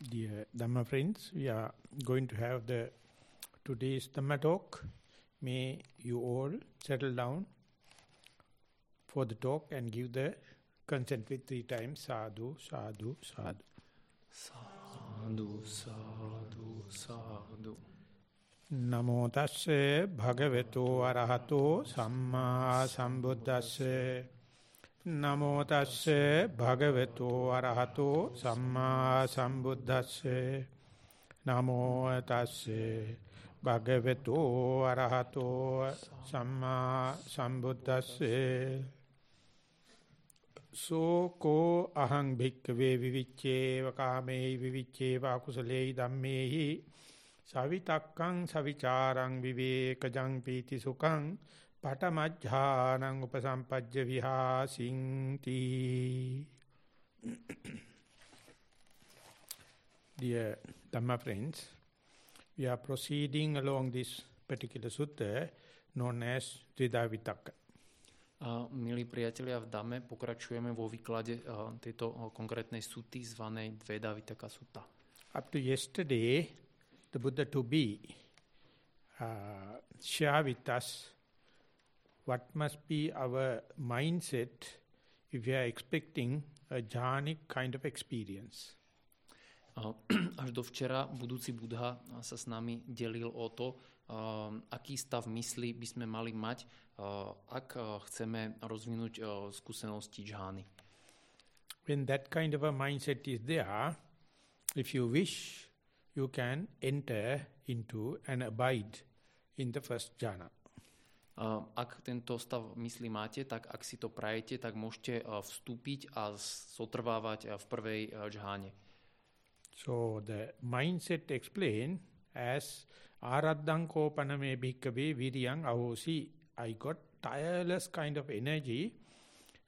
Dear Dhamma friends, we are going to have the today's Dhamma talk. May you all settle down for the talk and give the consent with three times sadhu, sadhu, sadhu. Sadhu, sadhu, sadhu. Namo tasse bhagavato arahato samma sambuddhasse නමෝ තස්සේ භගවතු අරහතෝ සම්මා සම්බුද්දස්සේ. නමෝ තස්සේ භගවතු අරහතෝ සම්මා සම්බුද්දස්සේ. සෝකෝ අහං භික්කවේ විවිච්චේව කාමේහි විවිච්චේව අකුසලේහි ධම්මේහි සවිතක්කං සවිචාරං විවේකජං පීති සුඛං පටමජ්ජානං උපසම්පජ්ජ විහාසින්ති Dear Dhamma friends, we are proceeding along this particular sutta known as Dvidavitaka. Uh, milí priatelia, v Dame pokračujeme vo výklade uh, tejto uh, konkrétnej suty zvanej Dvedavitaka sutta. Up to yesterday, the Buddha to be uh, share with us what must be our mindset if we are expecting a jhanic kind of experience. Až do včera budúci Budha sa s nami delil o to, aký stav mysli by sme mali mať, ak chceme rozvinúť skúsenosti džhány. When that kind of a mindset is there, if you wish, you can enter into and abide in the first jhana. Ak tento stav mysli máte, tak ak si to prajete, tak môžete vstúpiť a zotrvávať v prvej džháne. So the mindset explain as araddan kopaname bhikkave viryang ahosi. I got tireless kind of energy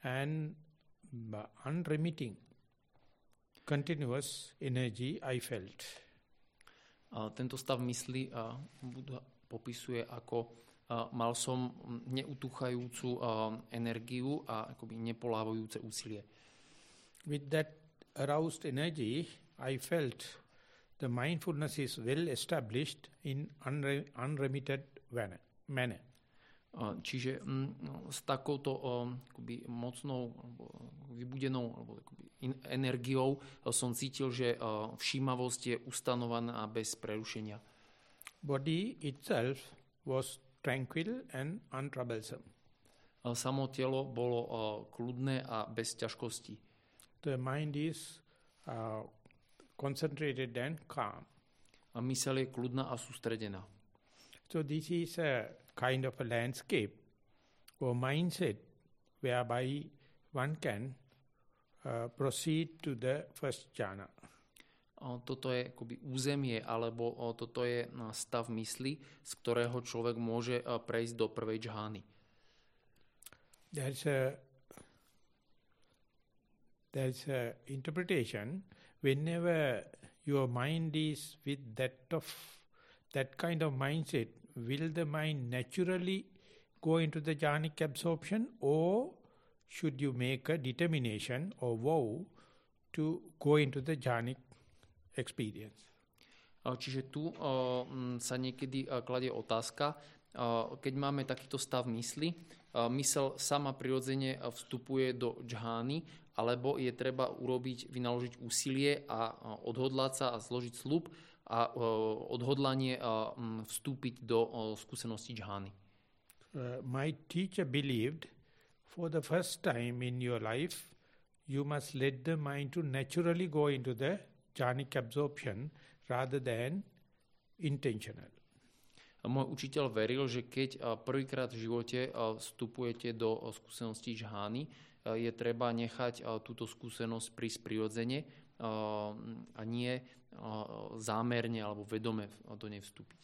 and unremitting continuous energy I felt. Tento stav mysli Buddha popisuje ako mal som neutuchajúcu energiu a akoby nepolávajúce úsilie. With that aroused energy, I felt the mindfulness is well established in unre unremitted manner. Čiže mm, s takouto akoby, mocnou, vybudenou alebo akoby, energiou som cítil, že všímavosť je ustanovaná bez prerušenia. Body itself was tranquil and untroublesome. Samo telo bolo kľudné a bez ťažkostí. The mind is uh, concentrated and calm. A mysel je kľudná a sústredená. So this is a kind of a landscape or mindset whereby one can uh, proceed to the first jhana toto je akoby územie alebo toto je stav mysli, z ktorého človek môže prejsť do prvej džhány. There's a, there's a interpretation whenever your mind is with that of that kind of mindset, will the mind naturally go into the jhanic absorption or should you make a determination or vow to go into the jhanic experience. Čiže tu sa niekedy kladie otázka, keď máme takýto stav mysli, mysel sama prirodzene vstupuje do džhány, alebo je treba urobiť, vynaložiť úsilie a odhodlať sa a zložiť slub a odhodlanie vstúpiť do skúsenosti džhány. Uh, my teacher believed for the first time in your life you must let the mind to naturally go into the jhanic absorption rather than intentional. Môj učiteľ veril, že keď prvýkrát v živote vstupujete do skúsenosti žhány, je treba nechať túto skúsenosť prísť prirodzene a nie zámerne alebo vedome do nej vstúpiť.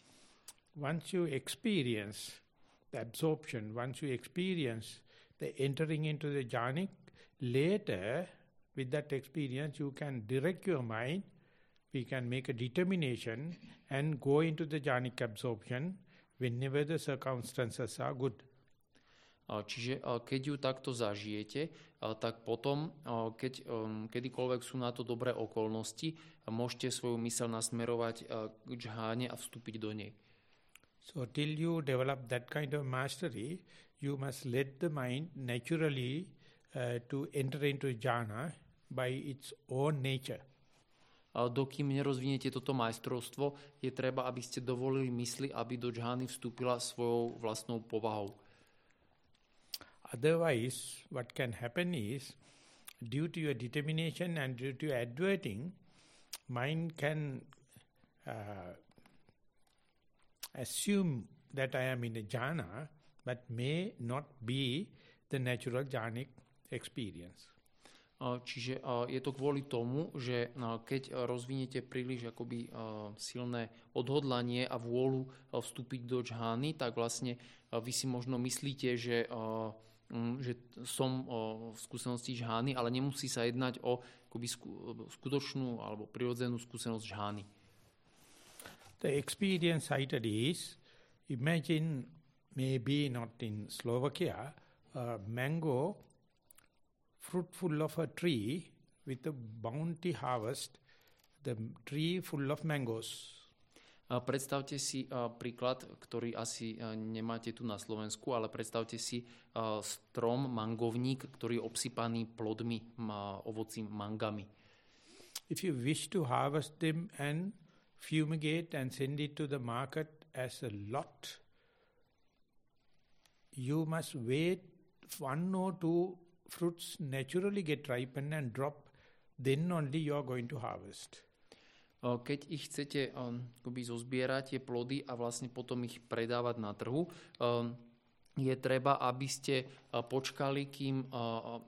Once you experience the absorption, once you experience the entering into the jhanic, later with that experience, you can direct your mind, we can make a determination and go into the jhanic absorption whenever the circumstances are good. Čiže keď ju takto zažijete, tak potom, keď um, kedykoľvek sú na to dobré okolnosti, môžete svoju mysel nasmerovať k džháne a vstúpiť do nej. So till you develop that kind of mastery, you must let the mind naturally uh, to enter into jhana by its own nature. A dokým nerozviniete toto majstrovstvo, je treba, aby ste dovolili mysli, aby do džhány vstúpila svojou vlastnou povahou. Otherwise, what can happen is, due to your determination and due to your adverting, mind can uh, assume that I am in a jhana, but may not be the natural jhanic experience. Čiže je to kvôli tomu, že keď rozviniete príliš akoby silné odhodlanie a vôľu vstúpiť do džhány, tak vlastne vy si možno myslíte, že že som v skúsenosti žhány, ale nemusí sa jednať o akoby, skutočnú alebo prirodzenú skúsenosť žhány. The experience cited is, imagine maybe not in Slovakia, a mango fruitful of a tree with a bounty harvest, the tree full of mangoes. Predstavte si príklad, ktorý asi nemáte tu na Slovensku, ale predstavte si strom, mangovník, ktorý je obsypaný plodmi, ovocím, mangami. If you wish to harvest them and fumigate and send it to the market as a lot, you must wait one or two fruits naturally get ripened and drop, then only you are going to harvest. keď ich chcete akoby zozbierať tie plody a vlastne potom ich predávať na trhu, je treba, aby ste počkali, kým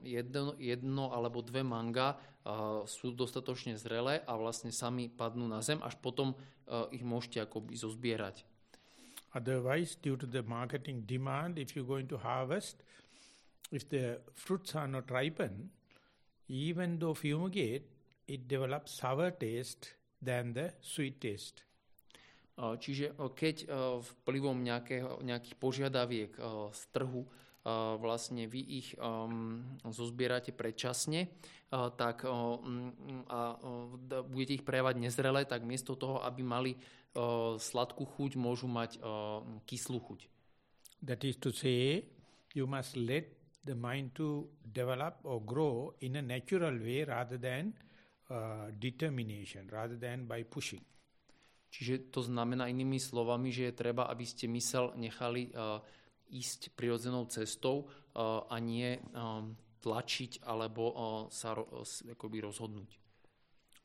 jedno, jedno alebo dve manga sú dostatočne zrelé a vlastne sami padnú na zem, až potom ich môžete akoby zozbierať. Otherwise, due to the marketing demand, if you're going to harvest, if the fruits are not ripened, even though fumigate, it develops sour taste than the sweet taste. Čiže keď vplyvom nejakého, nejakých požiadaviek z trhu vlastne vy ich um, zozbierate predčasne, tak a budete ich prejavať nezrelé, tak miesto toho, aby mali sladkú chuť, môžu mať kyslú chuť. That is to say, you must let the mind to develop or grow in a natural way rather than Uh, determination rather than by pushing. Čiže to znamená inými slovami, že je treba, aby ste mysel nechali uh, ísť prirodzenou cestou uh, a nie um, tlačiť alebo uh, sa ro, uh, akoby rozhodnúť.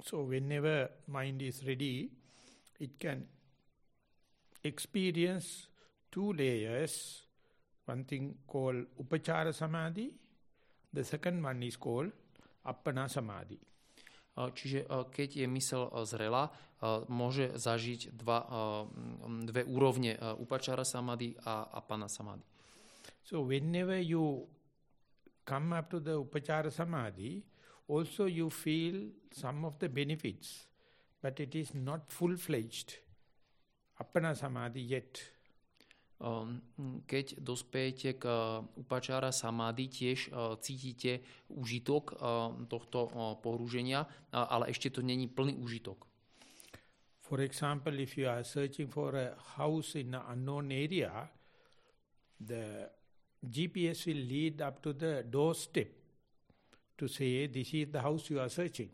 So whenever mind is ready, it can experience two layers, one thing called upachara samadhi, the second one is called appana samadhi. Čiže keď je mysel zrela, môže zažiť dva, dve úrovne upačara samadhi a apana samadhi. So whenever you come up to the upachara samadhi, also you feel some of the benefits, but it is not full-fledged apana samadhi yet. Ehm, keď dospejete k eh, upačára samády, tiež eh, cítite užitok eh, tohto pohrúženia, ale ešte to není plný užitok. For example, if you are searching for a house in an unknown area, the GPS will lead up to the doorstep to say this is the house you are searching.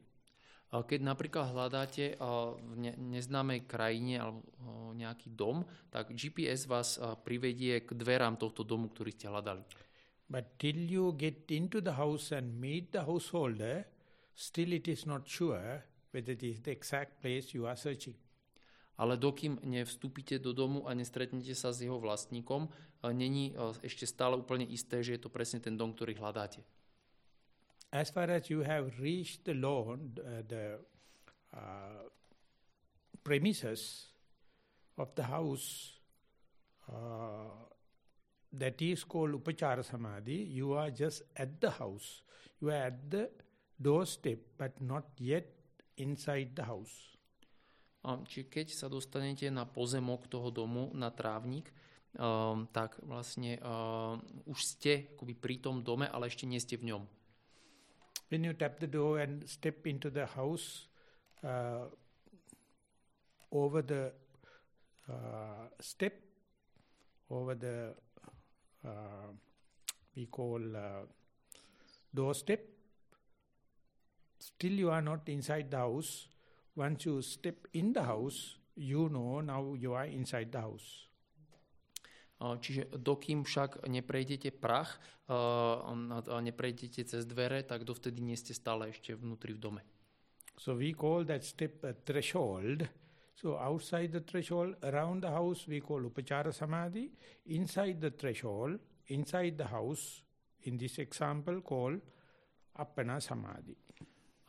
Keď napríklad hľadáte v neznámej krajine alebo nejaký dom, tak GPS vás privedie k dverám tohto domu, ktorý ste hľadali. But till you get into the house and meet the householder, still it is not sure whether it is the exact place you are searching. Ale dokým nevstúpite do domu a nestretnete sa s jeho vlastníkom, není ešte stále úplne isté, že je to presne ten dom, ktorý hľadáte as far as you have reached the law, uh, the uh, premises of the house, uh, that is called Upachara Samadhi, you are just at the house. You are at the doorstep, but not yet inside the house. Um, či keď sa dostanete na pozemok toho domu, na trávnik, um, tak vlastne uh, už ste akoby pri tom dome, ale ešte nie ste v ňom. When you tap the door and step into the house, uh, over the uh, step, over the uh, we call uh, doorstep, still you are not inside the house. Once you step in the house, you know now you are inside the house. Čiže dokým však neprejdete prach neprejdete cez dvere, tak dovtedy nie ste stále ešte vnútri v dome. So we call that step a threshold. So outside the threshold, around the house, we call upachara samadhi. Inside the threshold, inside the house, in this example, call appana samadhi.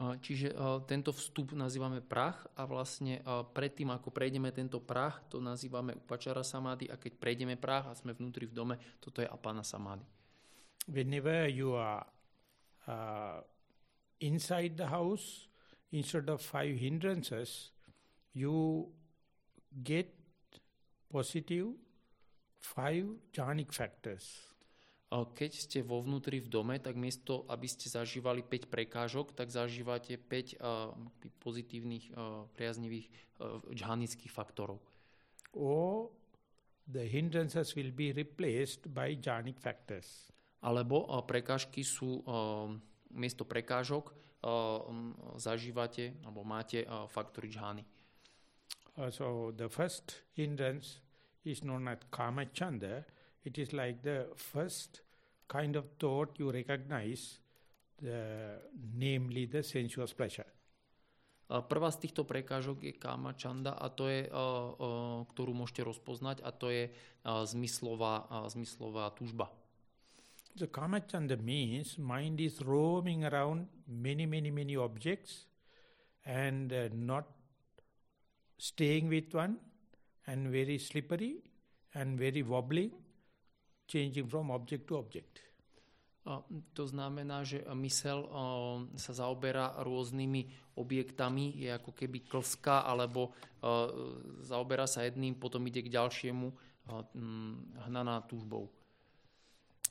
Čiže tento vstup nazývame prach a vlastne predtým, ako prejdeme tento prach, to nazývame upačara samády a keď prejdeme prach a sme vnútri v dome, toto je apana samády. Whenever you are uh, inside the house, instead of five hindrances, you get positive five jhanic factors. Keď ste vo vnútri v dome, tak miesto, aby ste zažívali 5 prekážok, tak zažívate 5 uh, pozitívnych, uh, priaznivých uh, džhanických faktorov. Or the hindrances will be replaced by jhanic factors. Alebo uh, prekážky sú, uh, miesto prekážok uh, um, zažívate, alebo máte uh, faktory džhany. Uh, so the first hindrance is known as kama chanda, it is like the first kind of thought you recognize, the, namely the sensuous pleasure. Prvá z týchto prekážok je kama chanda a to je, ktorú môžete rozpoznať a to je zmyslová, zmyslová túžba. The kama chanda means mind is roaming around many, many, many objects and uh, not staying with one and very slippery and very wobbling changing from object to object. To znamená, že mysel sa zaoberá rôznymi objektami, je ako keby klská, alebo zaoberá sa jedným, potom ide k ďalšiemu uh, hnaná túžbou.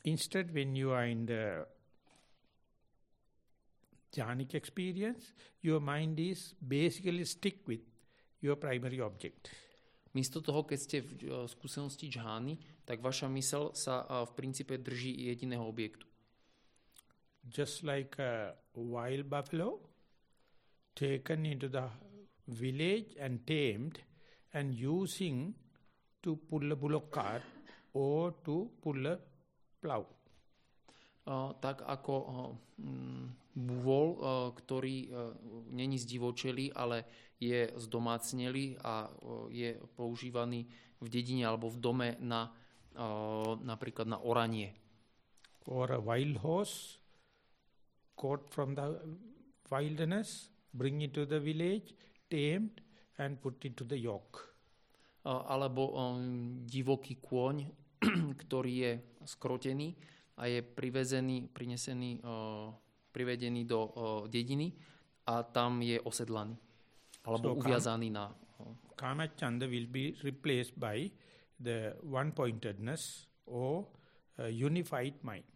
Instead, when you are in the jhanic experience, your mind is basically stick with your primary object. Místo toho, keď ste v uh, skúsenosti džhány, tak vaša mysel sa v princípe drží jediného objektu. Just like a wild buffalo taken into the village and tamed and using to pull a bullock cart or to pull a plow. Uh, tak ako uh, uh, ktorý uh, není zdivočelý, ale je zdomácnelý a uh, je používaný v dedine alebo v dome na napríklad na oranie. Or a wild horse caught from the wilderness, bring it to the village, tamed and put it to the yoke. Alebo um, divoký kôň, ktorý je skrotený a je privezený, prinesený, uh, privedený do uh, dediny a tam je osedlaný. Alebo so uviazaný na... Uh, Kamachanda will be replaced by the one-pointedness or uh, unified mind.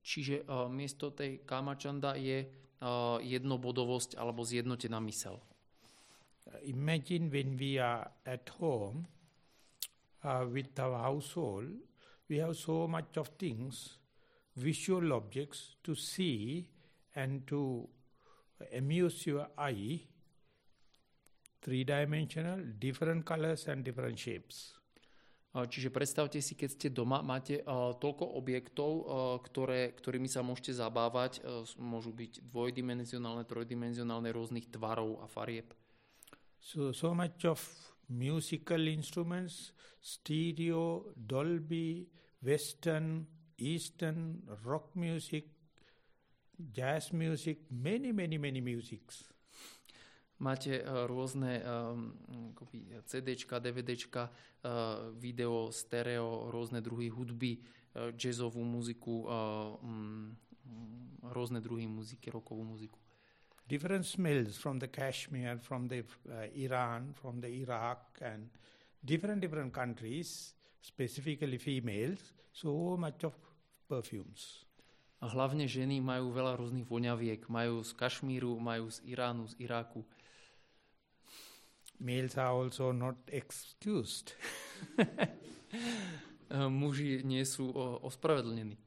Čiže uh, miesto tej kamachanda je uh, jednobodovosť alebo zjednotená mysel. Uh, imagine when we are at home uh, with our household, we have so much of things, visual objects to see and to amuse your eye, three-dimensional, different colors and different shapes. Čiže predstavte si, keď ste doma, máte uh, toľko objektov, uh, ktoré, ktorými sa môžete zabávať. Uh, môžu byť dvojdimenzionálne, trojdimenzionálne, rôznych tvarov a farieb. So, so much of musical instruments, stereo, Dolby, Western, Eastern, rock music, jazz music, many, many, many musics. Máte uh, rôzne um, CDčka, DVDčka, uh, video, stereo, rôzne druhy hudby, uh, jazzovú muziku, uh, um, rôzne druhy muziky, rokovú muziku. Different smells from the Kashmir, from the uh, Iran, from the Iraq and different different countries specifically females, so much of perfumes. A hlavne ženy majú veľa rôznych voňaviek. Majú z Kašmíru, majú z Iránu, z Iráku. Males are also not excused. Muži nie sú ospravedlnení.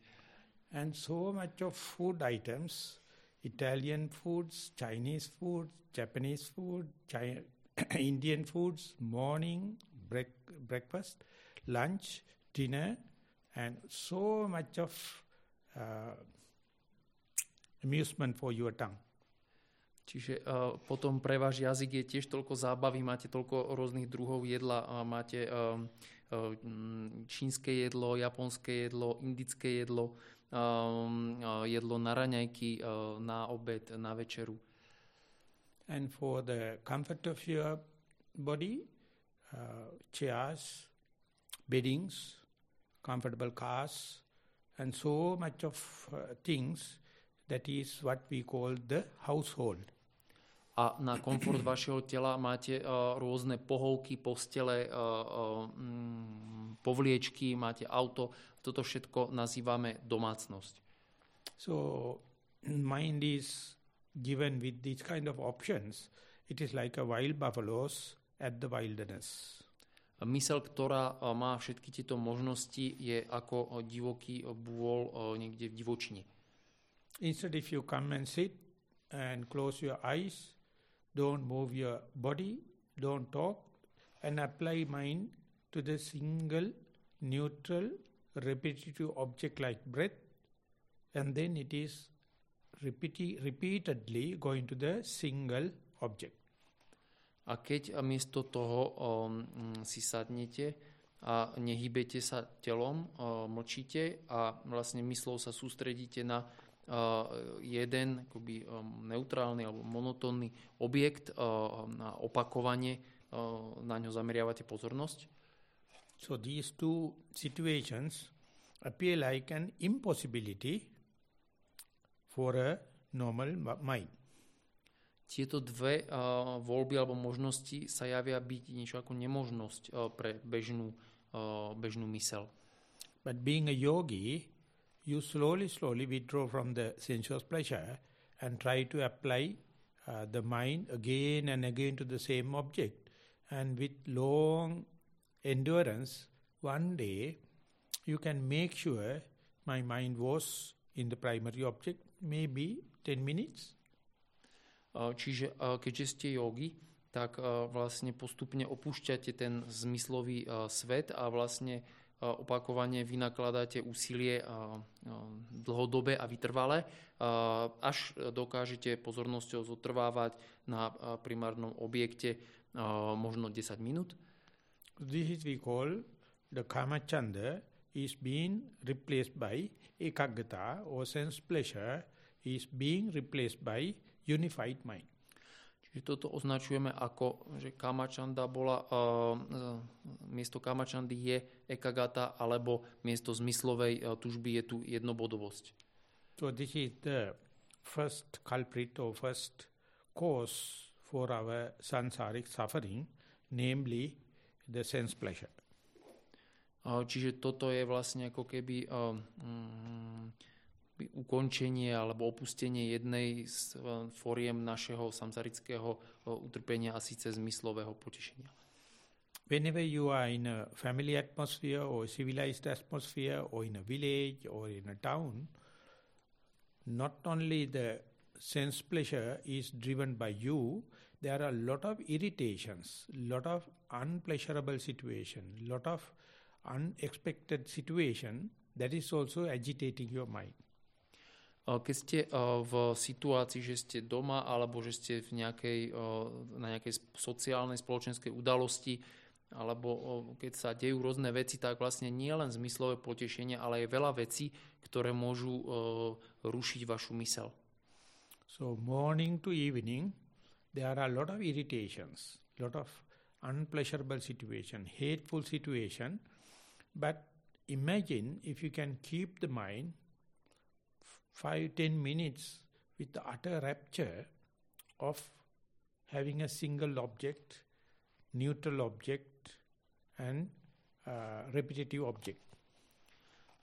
And so much of food items, Italian foods, Chinese food, Japanese food, Chi- Indian foods, morning, break, breakfast, lunch, dinner, and so much of uh, amusement for your tongue. Čiže uh, potom pre váš jazyk je tiež toľko zábavy, máte toľko rôznych druhov jedla, uh, máte uh, uh, čínske jedlo, japonské jedlo, indické jedlo, um, uh, jedlo na raňajky, uh, na obed, na večeru. And for the comfort of your body, uh, chairs, beddings, comfortable cars, and so much of uh, things that is what we call the household. A na komfort vašeho tela máte uh, rôzne pohovky, postele, uh, uh, mm, povliečky, máte auto. Toto všetko nazývame domácnosť. So mind is given with these kind of options. It is like a wild buffaloes at the wilderness. Mysel, ktorá eh, má všetky tieto možnosti, je ako eh, divoký eh, bôl niekde v divočine. Instead, if you come and sit and close your eyes, don't move your body, don't talk, and apply mind to the single, neutral, repetitive object like breath, and then it is repeati- repeatedly going to the single object. A keď miesto toho um, si sadnete a nehybete sa telom, uh, mlčíte a vlastne myslou sa sústredíte na uh, jeden akoby, um, neutrálny alebo monotónny objekt, uh, na opakovanie, uh, na ňo zameriavate pozornosť. So these two situations appear like an impossibility for a normal ma- mind. Tieto dve uh, voľby alebo možnosti sa javia byť niečo ako nemožnosť uh, pre bežnú, uh, bežnú mysel. But being a yogi, you slowly, slowly withdraw from the sensuous pleasure and try to apply uh, the mind again and again to the same object. And with long endurance, one day you can make sure my mind was in the primary object, maybe 10 minutes. Čiže keďže ste jogi, tak vlastne postupne opúšťate ten zmyslový svet a vlastne opakovane vynakladáte úsilie dlhodobé a vytrvalé, až dokážete pozornosťou zotrvávať na primárnom objekte možno 10 minút. This is we call the kamachanda is being replaced by ekaggata or sense pleasure is being replaced by unified mind. Čiže toto označujeme ako, že kamachanda bola, uh, miesto kamachandy je ekagata, alebo miesto zmyslovej uh, tužby je tu jednobodovosť. So this is the first culprit or first cause for our sansaric suffering, namely the sense pleasure. Uh, čiže toto je vlastne ako keby um, ukončenie alebo opustenie jednej z eh, foriem našeho samsarického eh, utrpenia a síce zmyslového potešenia. Whenever you are in a family atmosphere or civilized atmosphere or in a village or in a town, not only the sense pleasure is driven by you, there are a lot of irritations, lot of unpleasurable situation, lot of unexpected situation that is also agitating your mind. Keď ste v situácii, že ste doma alebo že ste v nejakej, na nejakej sociálnej, spoločenskej udalosti alebo keď sa dejú rôzne veci, tak vlastne nie len zmyslové potešenie, ale aj veľa vecí, ktoré môžu rušiť vašu mysel. So morning to evening, there are a lot of irritations, lot of unpleasurable situation, hateful situation, but imagine if you can keep the mind five, ten minutes with the utter rapture of having a single object, neutral object, and uh, repetitive object.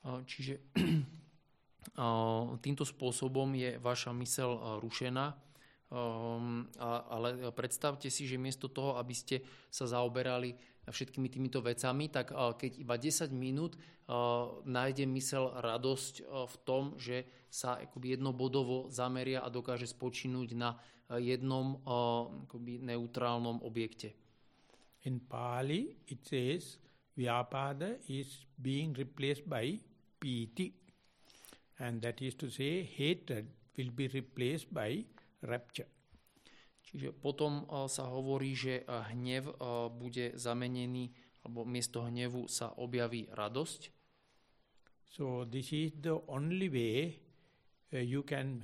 Čiže týmto spôsobom je vaša mysel rušená, um, ale predstavte si, že miesto toho, aby ste sa zaoberali všetkými týmito vecami, tak keď iba 10 minút nájde mysel radosť v tom, že sa akoby jednobodovo zameria a dokáže spočinúť na jednom akoby neutrálnom objekte. In Pali it says Vyapada is being replaced by piti. And that is to say hatred will be replaced by rapture. Čiže potom eh, sa hovorí, že eh, hnev eh, bude zamenený, alebo miesto hnevu sa objaví radosť. So this is the only way you can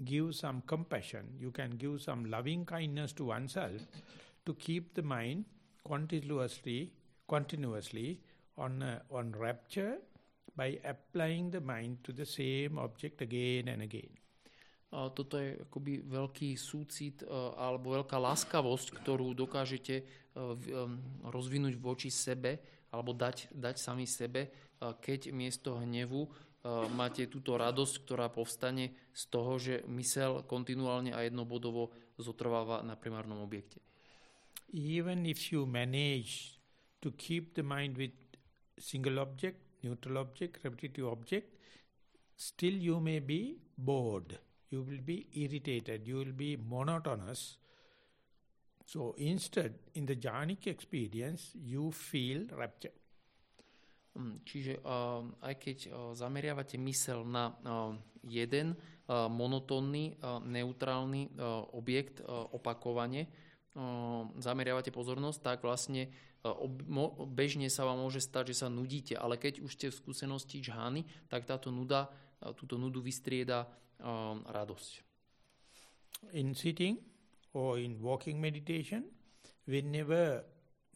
give some compassion, you can give some loving kindness to oneself to keep the mind continuously, continuously on, uh, on rapture by applying the mind to the same object again and again. Toto je akoby veľký súcit e, alebo veľká láskavosť, ktorú dokážete e, rozvinúť voči sebe alebo dať, dať sami sebe, e, keď miesto hnevu máte túto radosť, ktorá povstane z toho, že mysel kontinuálne a jednobodovo zotrváva na primárnom objekte. Even if you manage to keep the mind with single object, neutral object, repetitive object, still you may be bored you will be irritated, you will be monotonous. So instead, in the jhanic experience, you feel rapture. Mm, čiže uh, aj keď uh, zameriavate mysel na uh, jeden uh, monotónny, uh, neutrálny uh, objekt uh, opakovane, uh, zameriavate pozornosť, tak vlastne bežne sa vám môže stať, že sa nudíte, ale keď už ste v skúsenosti džhány, tak táto nuda, uh, túto nudu vystrieda um, radosť. In sitting or in walking meditation, whenever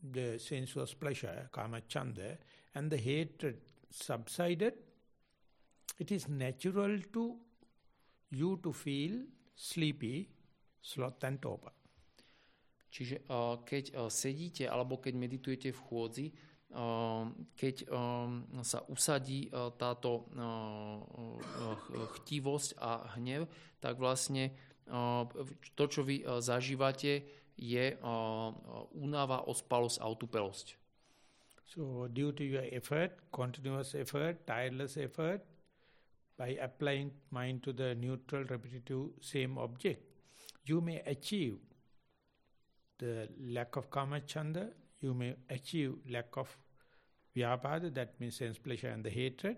the sensuous pleasure, kama chanda, and the hatred subsided, it is natural to you to feel sleepy, sloth and torpor. Čiže uh, keď uh, sedíte alebo keď meditujete v chôdzi, keď ehm, sa usadí e, táto e, e, chtivosť a hnev, tak vlastne to, čo vy zažívate, je únava, ospalosť a utupelosť. So due to your effort, continuous effort, tireless effort, by applying mind to the neutral, repetitive, same object, you may achieve the lack of kama chanda, you may achieve lack of vyapada, that means sense pleasure and the hatred.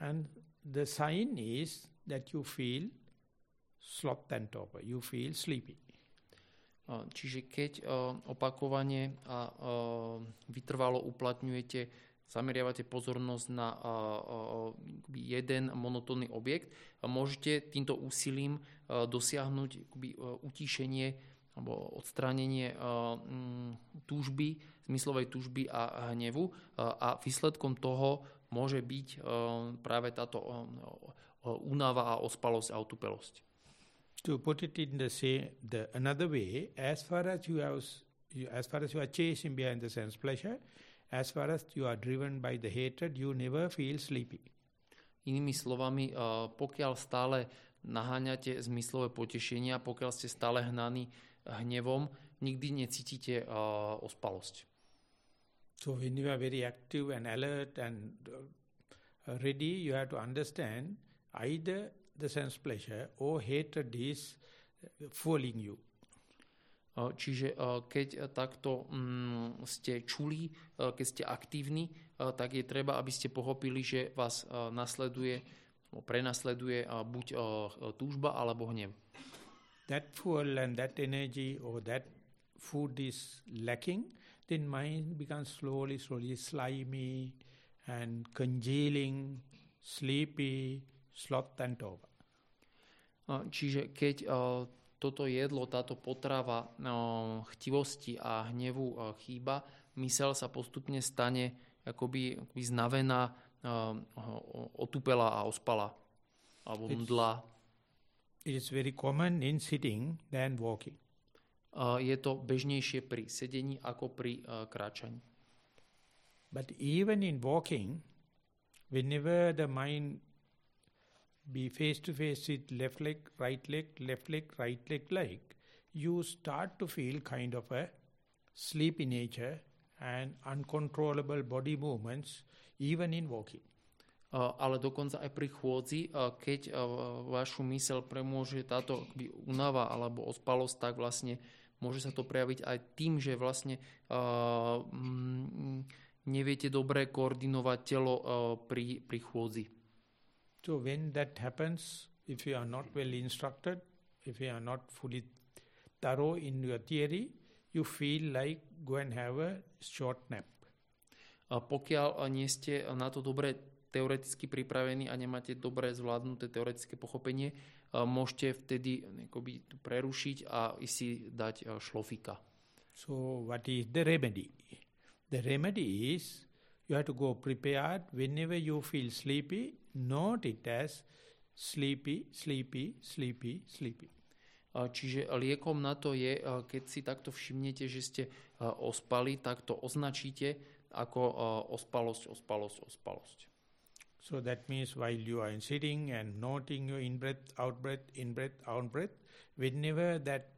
And the sign is that you feel sloth and torpor, you feel sleepy. Čiže keď opakovane a vytrvalo uplatňujete, zameriavate pozornosť na jeden monotónny objekt, môžete týmto úsilím dosiahnuť utíšenie alebo odstránenie mm, túžby, zmyslovej túžby a hnevu a výsledkom toho môže byť práve táto únava a ospalosť a utupelosť. To put it in the, say, the another way, as far as you have, as far as you are chasing behind the sense pleasure, as far as you are driven by the hatred, you never feel sleepy. Inými slovami, pokiaľ stále naháňate zmyslové potešenia, pokiaľ ste stále hnaní hnevom, nikdy necítite uh, ospalosť. So when you are very active and alert and uh, ready, you have to understand either the sense pleasure or hatred is fooling you. Uh, čiže uh, keď takto um, ste čuli, uh, keď ste aktívni, tak je treba, aby ste pochopili, že vás nasleduje, prenasleduje buď túžba alebo hnev that fuel and that energy or that food is lacking, then mind becomes slowly, slowly slimy and congealing, sleepy, sloth and over. Čiže keď uh, toto jedlo, táto potrava uh, chtivosti a hnevu uh, chýba, mysel sa postupne stane akoby, akoby znavená, otupela a ospala alebo mdla. It is very common in sitting than walking. Uh, je to bežnejšie pri sedení ako pri uh, kráčaní. But even in walking, whenever the mind be face to face with left leg, right leg, left leg, right leg, like, you start to feel kind of a sleepy nature and uncontrollable body movements even in walking. Uh, ale dokonca aj pri chôdzi, uh, keď uh, vašu mysel premôže táto únava alebo ospalosť, tak vlastne môže sa to prejaviť aj tým, že vlastne mm, neviete dobre koordinovať telo pri, pri chôdzi. So when that happens, if you are not well instructed, if you are not fully thorough in your theory, you feel like go and have a short nap. A pokiaľ nie ste na to dobre teoreticky pripravení a nemáte dobre zvládnuté teoretické pochopenie, môžete vtedy akoby, prerušiť a si dať šlofika. So what is the remedy? The remedy is you have to go prepared whenever you feel sleepy, note it as sleepy, sleepy, sleepy, sleepy. Čiže liekom na to je, keď si takto všimnete, že ste ospali, tak to označíte ako ospalosť, ospalosť, ospalosť. So that means while you are sitting and noting your in-breath, out-breath, in-breath, out-breath, whenever that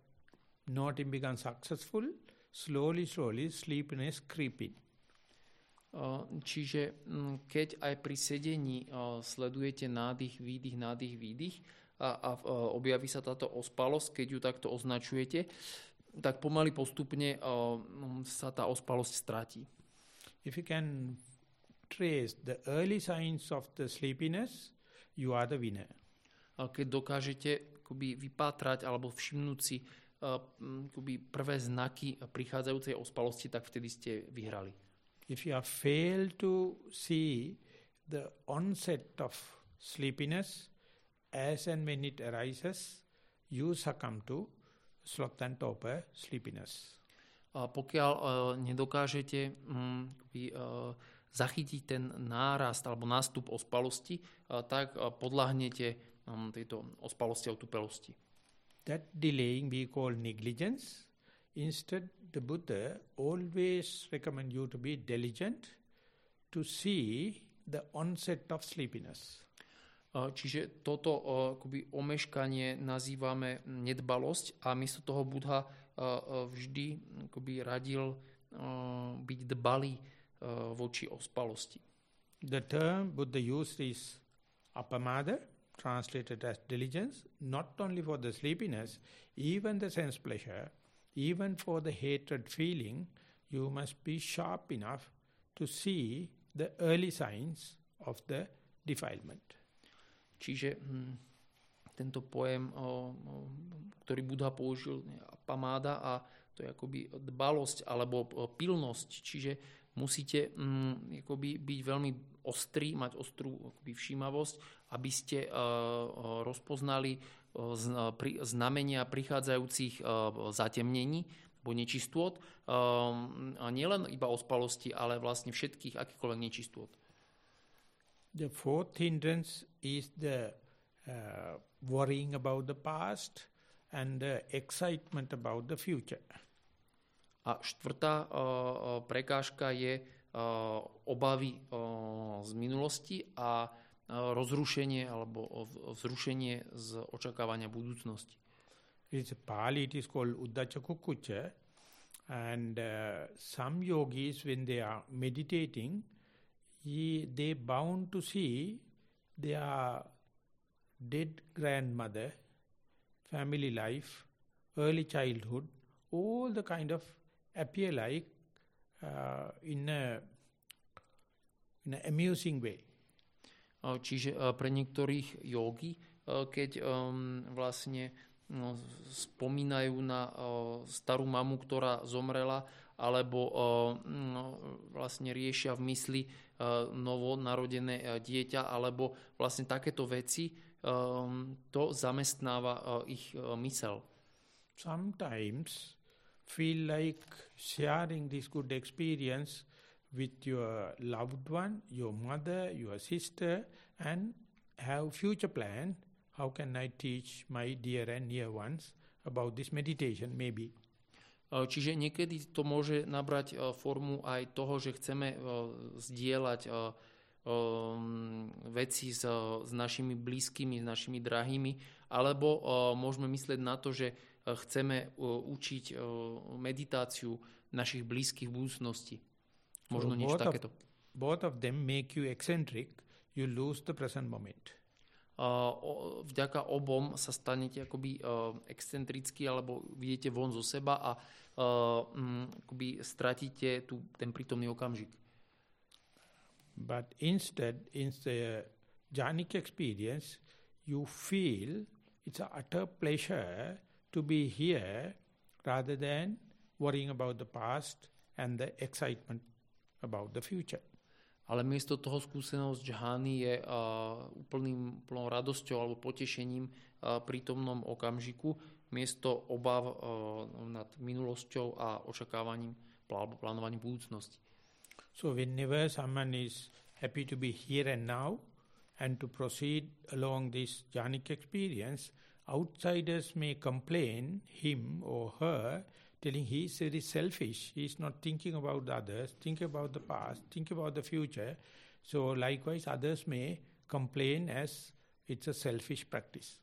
noting becomes successful, slowly, slowly sleepiness creep in. Čiže keď aj pri sedení sledujete nádych, výdych, nádych, výdych a, a objaví sa táto ospalosť, keď ju takto označujete, tak pomaly postupne sa tá ospalosť stratí. If you can trace the early signs of the sleepiness, you are the winner. Keď dokážete akoby vypátrať alebo všimnúť si akoby prvé znaky prichádzajúcej ospalosti, tak vtedy ste vyhrali. If you have failed to see the onset of sleepiness as and when it arises, you succumb to sloth and torpor sleepiness. A pokiaľ uh, nedokážete um, akoby, uh, zachytiť ten nárast alebo nástup ospalosti, tak podľahnete tejto ospalosti a utupelosti. That delaying we call negligence. Instead, the Buddha always recommend you to be diligent to see the onset of sleepiness. Čiže toto akoby omeškanie nazývame nedbalosť a miesto toho Buddha vždy akoby radil byť dbalý Eh, voči ospalosti. The term Buddha used is apamada, translated as diligence, not only for the sleepiness, even the sense pleasure, even for the hatred feeling, you must be sharp enough to see the early signs of the defilement. Čiže hm, tento pojem, o, o, ktorý Buddha použil, pamáda a to je akoby dbalosť alebo pilnosť, čiže musíte mm, akoby byť veľmi ostrý, mať ostrú akoby všímavosť, aby ste uh, rozpoznali uh, znamenia prichádzajúcich uh, zatemnení alebo nečistôt. Uh, a nielen iba ospalosti, ale vlastne všetkých akýchkoľvek nečistôt. The fourth hindrance is the uh, worrying about the past and the excitement about the future. A štvrtá prekážka je obavy z minulosti a rozrušenie alebo vzrušenie z očakávania budúcnosti. It's Pali, it is called Uddacha Kukkucha. And uh, some yogis, when they are meditating, he, they bound to see their dead grandmother, family life, early childhood, all the kind of appear like uh, in, a, in a amusing way. Čiže pre niektorých jogi, keď um, vlastne no, spomínajú na uh, starú mamu, ktorá zomrela, alebo uh, no, vlastne riešia v mysli uh, novonarodené dieťa, alebo vlastne takéto veci, um, to zamestnáva ich mysel. Sometimes feel like sharing this good experience with your loved one, your mother, your sister, and have future plan. How can I teach my dear and near ones about this meditation, maybe? Čiže niekedy to môže nabrať formu aj toho, že chceme zdieľať veci s našimi blízkymi, s našimi drahými, alebo môžeme myslieť na to, že chceme učiť meditáciu našich blízkych v budúcnosti. Možno so niečo takéto. Both of them make you eccentric, you lose the present moment. Uh, vďaka obom sa stanete akoby uh, excentrický alebo vidíte von zo seba a uh, um, akoby stratíte tu, ten prítomný okamžik. But instead, in the jhanic experience, you feel it's a utter pleasure to be here rather than worrying about the past and the excitement about the future ale miesto toho skúsenosť džhány je uh, úplným, úplnou radosťou alebo potešením uh, prítomnom okamžiku, miesto obav uh, nad minulosťou a očakávaním alebo plánovaním budúcnosti. So whenever someone is happy to be here and now and to proceed along this jhanic experience, outsiders may complain him or her telling he is very selfish. He is not thinking about the others, think about the past, think about the future. So likewise others may complain as it's a selfish practice.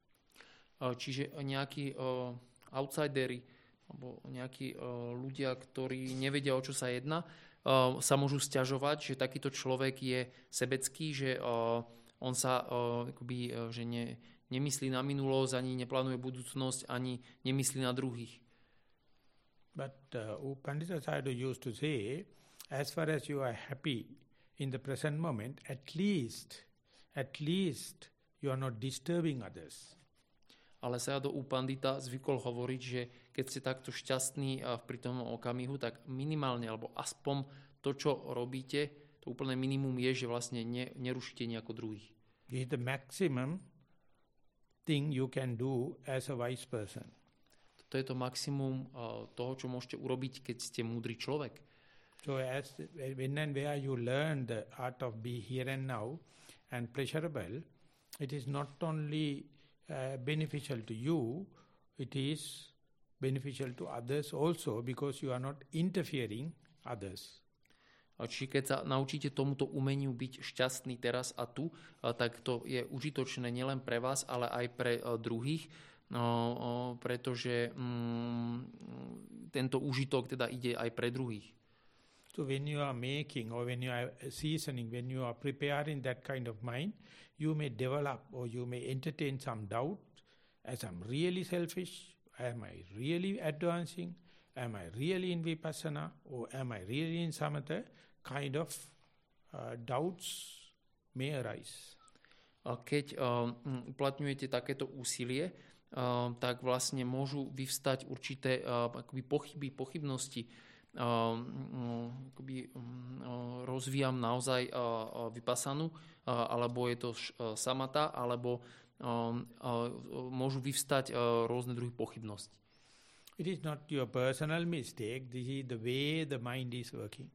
Čiže nejakí uh, outsideri alebo nejakí uh, ľudia, ktorí nevedia, o čo sa jedná, uh, sa môžu stiažovať, že takýto človek je sebecký, že on sa akoby, že ne, nemyslí na minulosť, ani neplánuje budúcnosť, ani nemyslí na druhých. But uh, Pandita Sayadaw used to say, as far as you are happy in the present moment, at least, at least you are not disturbing others. Ale Sayadaw u Pandita zvykol hovoriť, že keď ste takto šťastní v prítomnom okamihu, tak minimálne, alebo aspoň to, čo robíte, to úplné minimum je, že vlastne ne, nerušíte nejako druhých. The maximum thing you can do as a wise person. To je to maximum uh, toho, čo môžete urobiť, keď ste múdry človek. So as when and where you learn the art of be here and now and pleasurable, it is not only uh, beneficial to you, it is beneficial to others also because you are not interfering others. Čiže keď sa naučíte tomuto umeniu byť šťastný teraz a tu, tak to je užitočné nielen pre vás, ale aj pre druhých, no, pretože mm, tento užitok teda ide aj pre druhých. So when you are making or when you are seasoning, when you are preparing that kind of mind, you may develop or you may entertain some doubt as I'm really selfish, am I really advancing, am I really in vipassana or am I really in samatha, kind of uh, doubts may arise. Keď um, uplatňujete takéto úsilie, Ehm, tak vlastne môžu vyvstať určité ehm, akoby pochyby, pochybnosti. Ehm, akoby rozvíjam naozaj vypasanú, alebo je to samata, alebo môžu vyvstať rôzne druhy pochybnosti. It is not your personal mistake, this is the way the mind is working.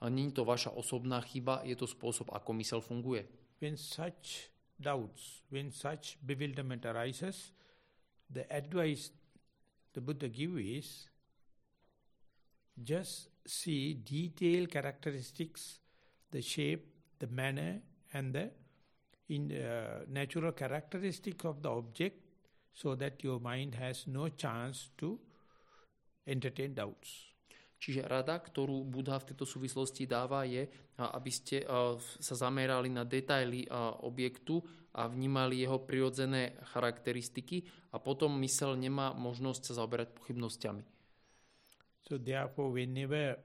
Není to vaša osobná chyba, je to spôsob, ako mysel funguje. When such doubts, when such bewilderment arises, the advice the Buddha gives is just see detailed characteristics, the shape, the manner, and the in, uh, natural characteristics of the object so that your mind has no chance to entertain doubts. Čiže rada, ktorú Buddha v tejto súvislosti dáva, je, aby ste sa zamerali na detaily objektu a vnímali jeho prirodzené charakteristiky a potom mysel nemá možnosť sa zaoberať pochybnosťami. So therefore, whenever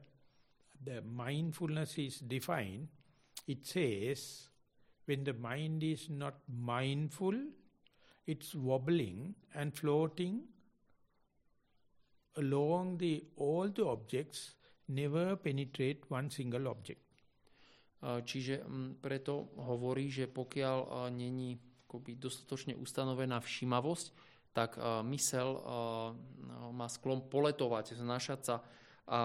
the mindfulness is defined, it says when the mind is not mindful, it's wobbling and floating along the all the objects never penetrate one single object. Čiže preto hovorí, že pokiaľ není akoby dostatočne ustanovená všimavosť, tak mysel má sklon poletovať, znašať sa a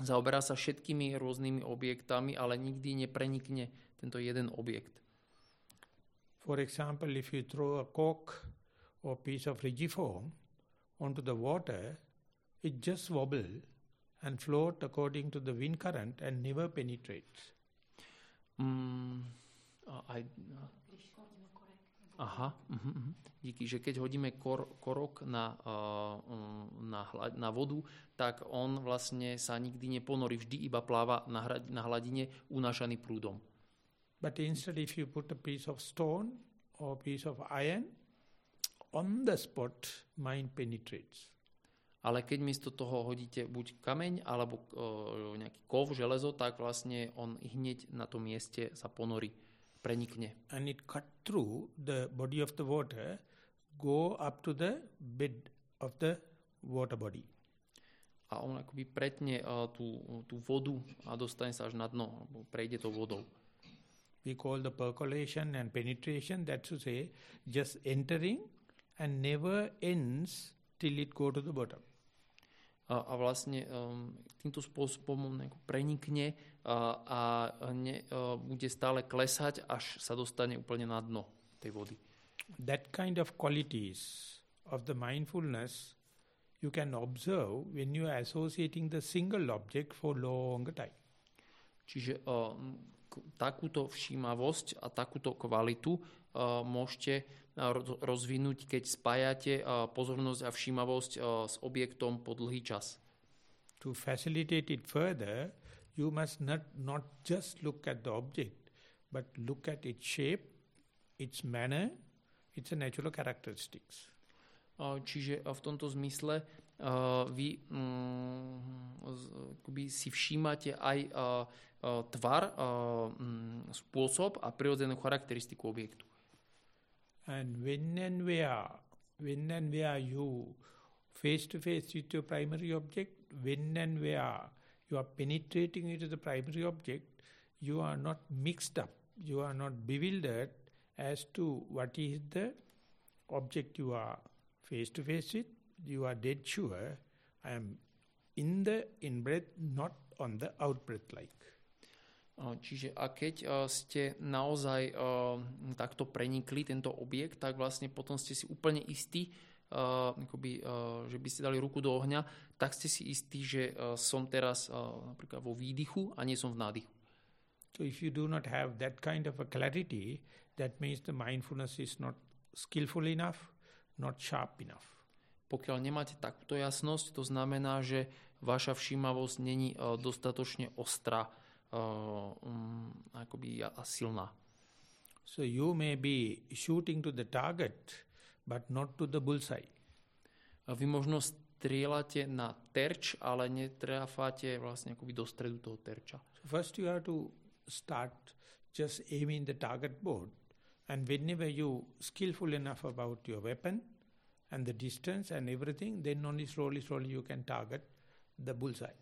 zaoberá sa všetkými rôznymi objektami, ale nikdy neprenikne tento jeden objekt. For example, if you throw a cork or piece of rigiform onto the water, it just wobble and float according to the wind current and never penetrates. Mm, aj, aha, uh, uh, díky, že keď hodíme kor, korok na, uh, na, hla, na vodu, tak on vlastne sa nikdy neponorí, vždy iba pláva na, hra, na hladine unášaný prúdom. But instead if you put a piece of stone or piece of iron, on the spot mind penetrates. Ale keď miesto toho hodíte buď kameň alebo uh, nejaký kov, železo, tak vlastne on hneď na tom mieste sa ponorí, prenikne. And it cut through the body of the water, go up to the bed of the water body. A on akoby pretne uh, tú, tú vodu a dostane sa až na dno, alebo prejde tou vodou. We call the percolation and penetration, that's to say, just entering and never ends till it go to the bottom. a, a vlastne um, týmto spôsobom prenikne a, a ne, uh, bude stále klesať, až sa dostane úplne na dno tej vody. That kind of qualities of the mindfulness you can observe when you are associating the single object for long time. Čiže uh, takúto všímavosť a takúto kvalitu uh, môžete rozvinúť, keď spájate pozornosť a všímavosť s objektom po dlhý čas. To facilitate it further, you must not, not just look at the object, but look at its shape, its manner, its natural characteristics. Čiže v tomto zmysle vy mm, si všímate aj tvar, mm, spôsob a prirodzenú charakteristiku objektu. And when and where, when and where you face to face with your primary object, when and where you are penetrating into the primary object, you are not mixed up, you are not bewildered as to what is the object you are face to face with. You are dead sure, I am in the in-breath, not on the out-breath like. Čiže a keď ste naozaj takto prenikli tento objekt, tak vlastne potom ste si úplne istí, akoby, že by ste dali ruku do ohňa, tak ste si istí, že som teraz napríklad vo výdychu a nie som v nádychu. So if you do not have that kind of a clarity, that means the mindfulness is not skillful enough, not sharp enough. Pokiaľ nemáte takúto jasnosť, to znamená, že vaša všímavosť není dostatočne ostrá, um, akoby a silná. So you may be shooting to the target, but not to the bullseye. Vy možno strieľate na terč, ale netrafáte vlastne akoby do stredu toho terča. So first you have to start just aiming the target board and whenever you skillful enough about your weapon and the distance and everything, then only slowly, slowly you can target the bullseye.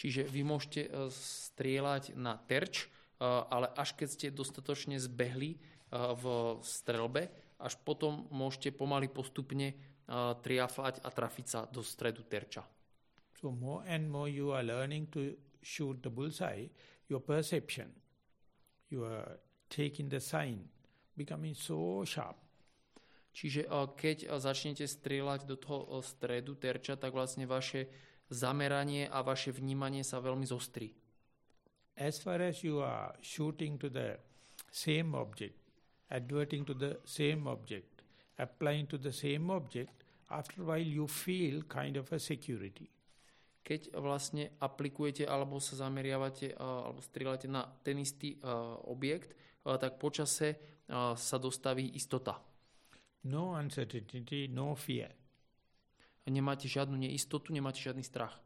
Čiže vy môžete e, strieľať na terč, e, ale až keď ste dostatočne zbehli e, v strelbe, až potom môžete pomaly postupne triafať a trafiť sa do stredu terča. So more and more you are learning to shoot the bullseye, your perception, you are taking the sign, becoming so sharp. Čiže keď začnete strieľať do toho stredu terča, tak vlastne vaše zameranie a vaše vnímanie sa veľmi zostrí. As far as you are shooting to the same object, adverting to the same object, applying to the same object, after a while you feel kind of a security. Keď vlastne aplikujete alebo sa zameriavate alebo strieľate na ten istý objekt, tak počase sa dostaví istota. No uncertainty, no fear nemáte žiadnu neistotu, nemáte žiadny strach.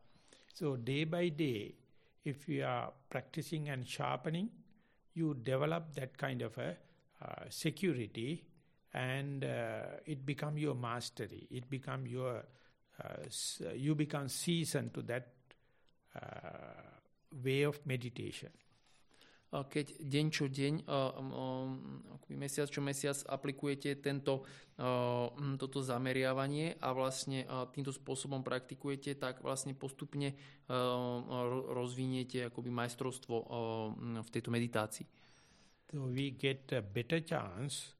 So day by day, if you are practicing and sharpening, you develop that kind of a uh, security and uh, it become your mastery. It become your, uh, you become seasoned to that uh, way of meditation. Keď deň čo deň, mesiac čo mesiac aplikujete tento, toto zameriavanie a vlastne týmto spôsobom praktikujete, tak vlastne postupne rozviniete akoby majstrovstvo v tejto meditácii. So we get a better chance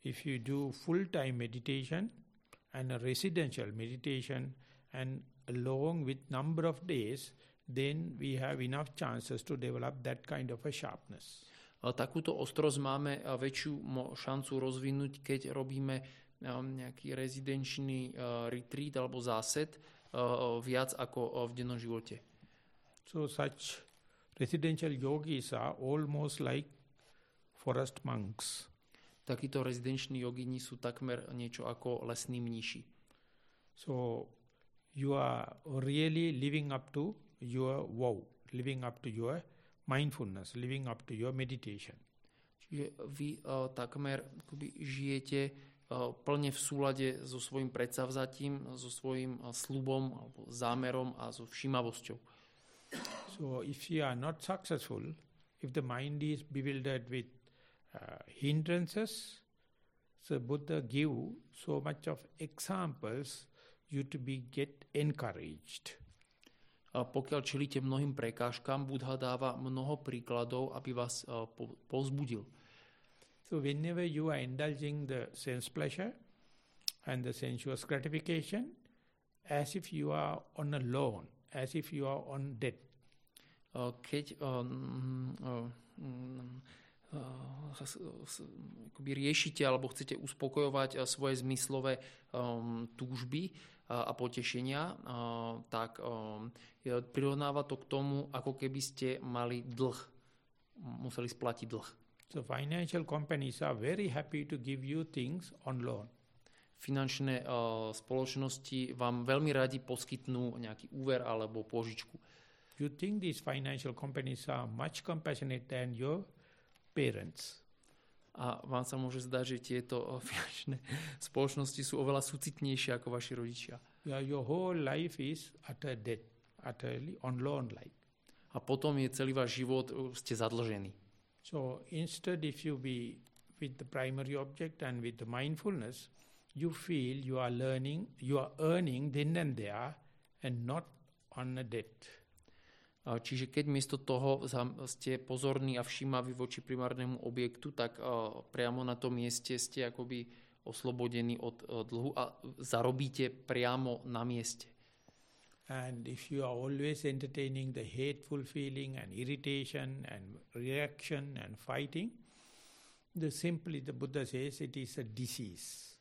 if you do full-time meditation and a residential meditation and along with number of days, then we have enough chances to develop that kind of a sharpness. Takúto ostrosť máme väčšiu šancu rozvinúť, keď robíme nejaký rezidenčný retreat alebo zásed viac ako v dennom živote. So such residential yogis are almost like forest monks. Takíto rezidenční jogini sú takmer niečo ako lesní mníši. So you are really living up to your vow, living up to your mindfulness, living up to your meditation. Čiže vy uh, takmer žijete uh, plne v súlade so svojím predsavzatím, so svojím uh, slubom alebo zámerom a so všímavosťou. So if you are not successful, if the mind is bewildered with uh, hindrances, so Buddha give so much of examples you to be get encouraged. Pokiaľ čelíte mnohým prekážkam, Buddha dáva mnoho príkladov, aby vás po, povzbudil. So whenever you are indulging the sense pleasure and the sensuous gratification, as if you are on a loan, as if you are on debt. Keď um, um, akoby riešite alebo chcete uspokojovať svoje zmyslové um, túžby a potešenia, tak prirovnáva to k tomu, ako keby ste mali dlh, museli splatiť dlh. So financial companies are very happy to give you things on loan. Finančné spoločnosti vám veľmi radi poskytnú nejaký úver alebo požičku. You think these financial companies are much compassionate than your parents. A vám sa môže zdať, že tieto finančné spoločnosti sú oveľa súcitnejšie ako vaši rodičia. Your whole life is utter debt, utterly on loan like. A potom je celý váš život, ste zadlžení. So instead if you be with the primary object and with the mindfulness, you feel you are learning, you are earning then and there and not on a debt. Čiže keď miesto toho ste pozorní a všímaví voči primárnemu objektu, tak priamo na tom mieste ste akoby oslobodení od dlhu a zarobíte priamo na mieste. And if you are always entertaining the hateful feeling and irritation and reaction and fighting, the simply the Buddha says it is a disease.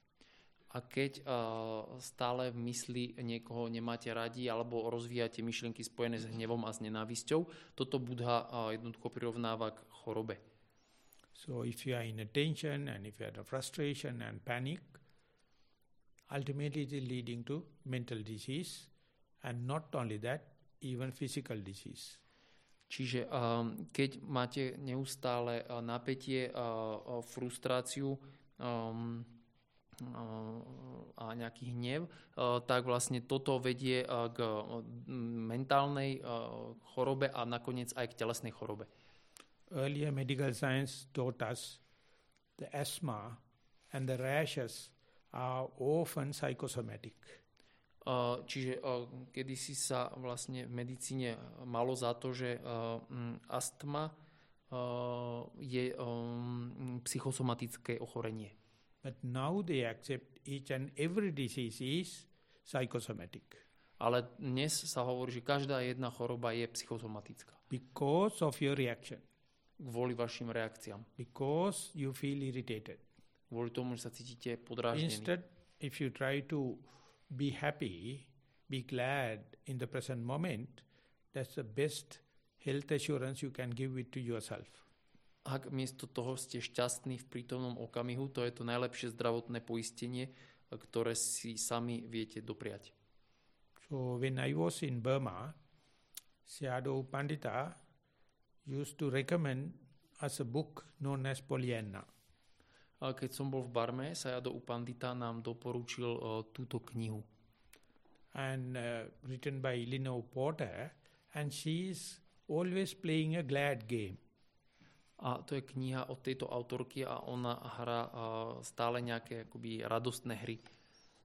A keď uh, stále v mysli niekoho nemáte radi alebo rozvíjate myšlienky spojené s hnevom a s nenávisťou, toto Buddha uh, jednoducho prirovnáva k chorobe. So if you are in a tension and if you are in frustration and panic, ultimately it is leading to mental disease and not only that, even physical disease. Čiže um, keď máte neustále napätie, uh, frustráciu, um, a nejaký hnev, tak vlastne toto vedie k mentálnej chorobe a nakoniec aj k telesnej chorobe. Earlier medical science taught us the asthma and the rashes are often psychosomatic. Čiže kedysi sa vlastne v medicíne malo za to, že astma je psychosomatické ochorenie. But now they accept each and every disease is psychosomatic. Ale dnes sa hovorí, že každá jedna choroba je psychosomatická. Because of your reaction. Kvôli vašim reakciám. Because you feel irritated. Kvôli tomu, že sa cítite podráždení. Instead, if you try to be happy, be glad in the present moment, that's the best health assurance you can give it to yourself ak miesto toho ste šťastní v prítomnom okamihu, to je to najlepšie zdravotné poistenie, ktoré si sami viete dopriať. So when I was in Burma, Sayadaw Pandita used to recommend as a book known as Pollyanna. Keď som bol v Barme, Sayadaw Pandita nám doporučil uh, túto knihu. And uh, written by Lino Porter, and she is always playing a glad game. A to je kniha od tejto autorky a ona hrá stále nejaké akoby radostné hry.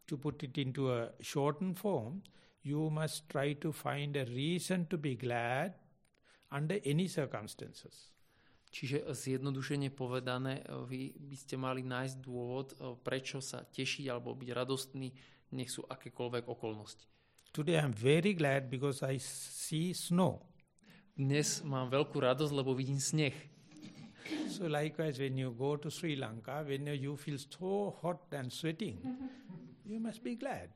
To put it into a shortened form, you must try to find a reason to be glad under any circumstances. Čiže zjednodušene povedané, vy by ste mali nájsť dôvod, prečo sa tešiť alebo byť radostný, nech sú akékoľvek okolnosti. Today I'm very glad because I see snow. Dnes mám veľkú radosť, lebo vidím sneh. So likewise, when you go to Sri Lanka, when you feel so hot and sweating, you must be glad.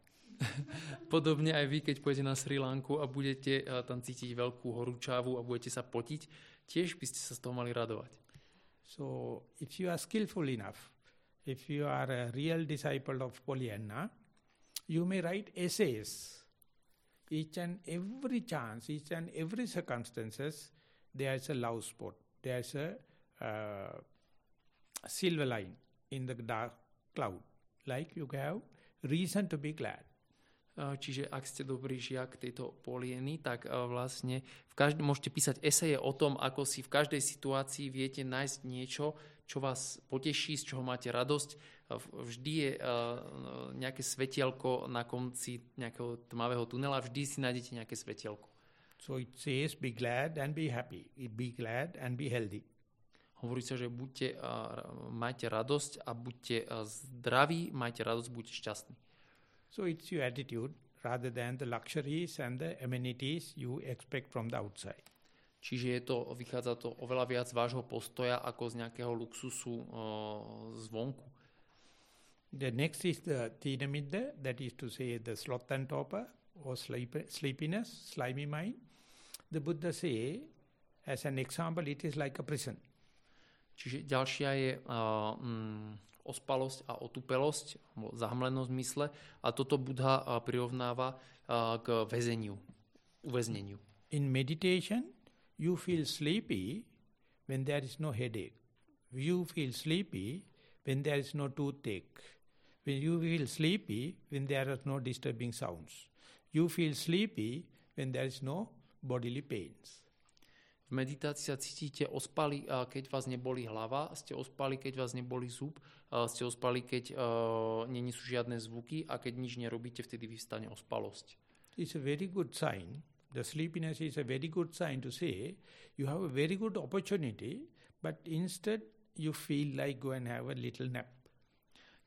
Podobne aj vy, keď pôjdete na Sri Lanku a budete uh, tam cítiť veľkú horúčavu a budete sa potiť, tiež by ste sa z toho mali radovať. So if you are skillful enough, if you are a real disciple of Pollyanna, you may write essays. Each and every chance, each and every circumstances, there is a love spot. There is a uh, silver line in the dark cloud. Like you have reason to be glad. Čiže ak ste dobrý žiak tejto polieny, tak vlastne v každom, môžete písať eseje o tom, ako si v každej situácii viete nájsť niečo, čo vás poteší, z čoho máte radosť. Vždy je nejaké svetielko na konci nejakého tmavého tunela, vždy si nájdete nejaké svetielko. So it says be glad and be happy. Be glad and be healthy. Hovorí sa, že buďte, majte radosť a buďte zdraví, majte radosť, buďte šťastní. So it's your attitude rather than the luxuries and the amenities you expect from the outside. Čiže je to, vychádza to oveľa viac z vášho postoja ako z nejakého luxusu uh, zvonku. The next is the Tinamidda, that is to say the sloth and torpor or sleep, sleepiness, slimy mind. The Buddha say, as an example, it is like a prison. Čiže ďalšia je mm, ospalosť a otupelosť, zahmlenosť mysle a toto Buddha prirovnáva k väzeniu, uväzneniu. In meditation, you feel sleepy when there is no headache. You feel sleepy when there is no toothache. When you feel sleepy when there are no disturbing sounds. You feel sleepy when there is no bodily pains. Sa cítite ospali, keď vás neboli hlava, ste ospali, keď vás neboli zub, ste ospali, keď uh, není sú žiadne zvuky a keď nič nerobíte, vtedy vyvstane ospalosť. It's a very good sign. The sleepiness is a very good sign to say you have a very good opportunity, but instead you feel like go and have a little nap.